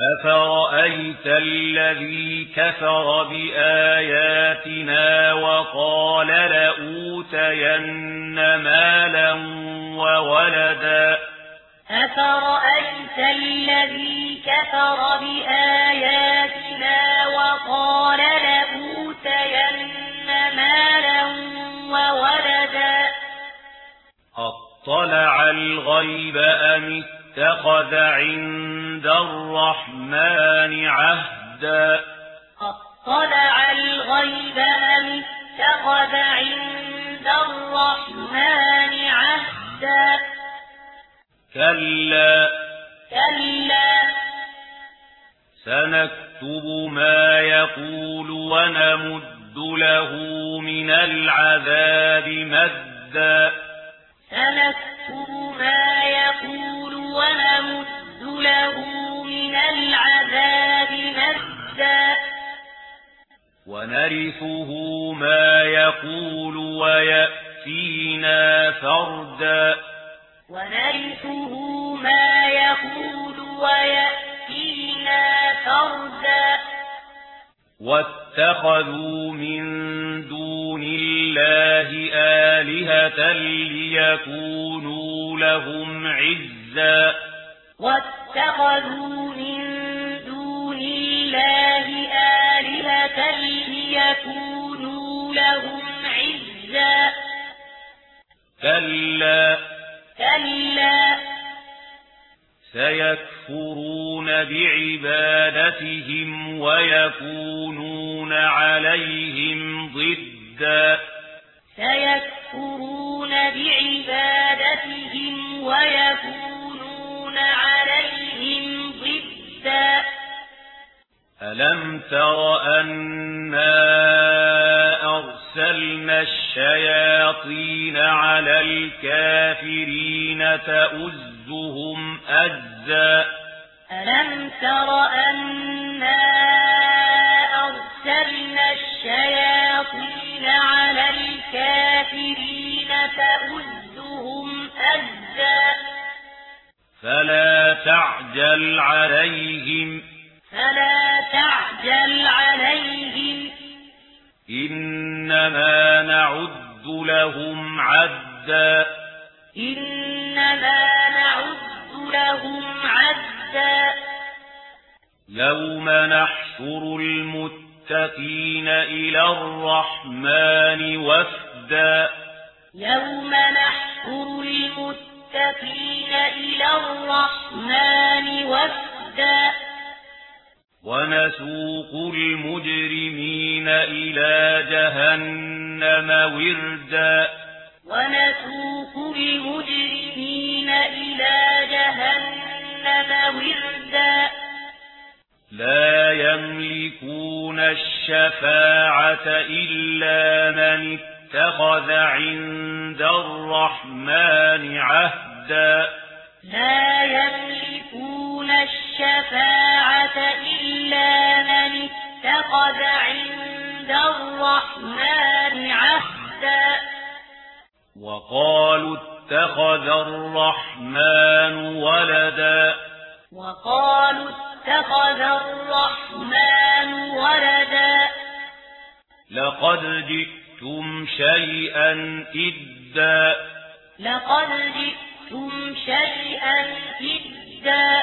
أفرأيت الذي كفر بآياتنا وقال لأوتين مالا وولدا أفرأيت الذي كفر بآياتنا وقال لأوتين مالا وولدا أطلع الغيب أم اتخذ عند عند الرحمن عهدا. اطلع الغيب أم اتخذ عند الرحمن عهدا. كلا. كلا. سنكتب ما يقول ونمد له من العذاب مدا. سنكتب ما يقول ونمد له من العذاب مدا ونرثه ما يقول ويأتينا فردا ونرثه ما يقول ويأتينا فردا واتخذوا من دون الله آلهة ليكونوا لهم عزا واتخذوا من دون الله آلهة ليكونوا لهم عزا كلا. كلا. سيكفرون بعبادتهم ويكونون عليهم ضدا. سيكفرون بعبادتهم ويكونون ألم تر أنا أرسلنا الشياطين على الكافرين تَؤُزُّهُمْ أَزَّاءً ألم تر أنا أرسلنا الشياطين على الكافرين تَؤُزُّهُمْ أَزَّاءً فلا تعجل عليهم فلا تعجل عليهم. إنما نعد لهم عدا. إنما نعد لهم عدا. يوم نحشر المتقين إلى الرحمن وفدا. يوم نحشر المتقين إلى الرحمن وفدا. ونسوق المجرمين إلى جهنم وردا. ونسوق المجرمين إلى جهنم وردا. لا يملكون الشفاعة إلا من اتخذ عند الرحمن عهدا. لا يملكون الشفاعة إلا من اتخذ عند الرحمن عهدا وقالوا اتخذ الرحمن ولدا وقالوا اتخذ الرحمن ولدا لقد جئتم شيئا إدا لقد جئتم شيئا إدا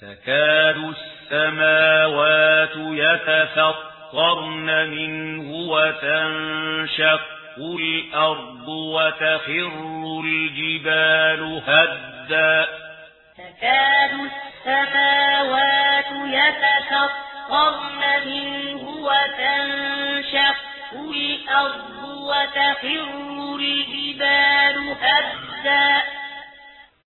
تكاد السماوات يتفطرن منه وتنشق الأرض وتخر الجبال هدا. تكاد السماوات يتفطرن منه وتنشق الأرض وتخر الجبال هدا.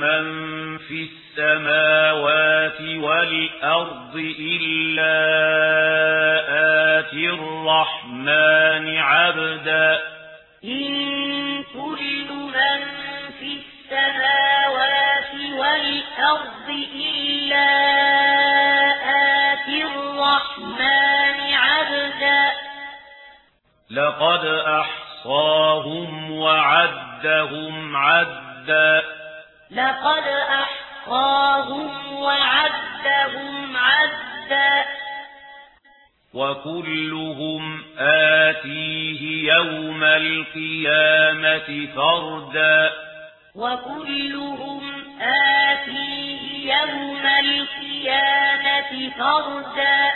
مَن فِي السَّمَاوَاتِ وَالْأَرْضِ إِلَّا آتِي الرَّحْمَنِ عَبْدًا. إِن كُلُّ مَن فِي السَّمَاوَاتِ وَالْأَرْضِ إِلَّا آتِي الرَّحْمَنِ عَبْدًا. لَقَدْ أَحْصَاهُمْ وَعَدَّهُمْ عَدًّا. لقد أحقاهم وعدهم عدا وكلهم آتيه يوم القيامة فردا وكلهم آتيه يوم القيامة فردا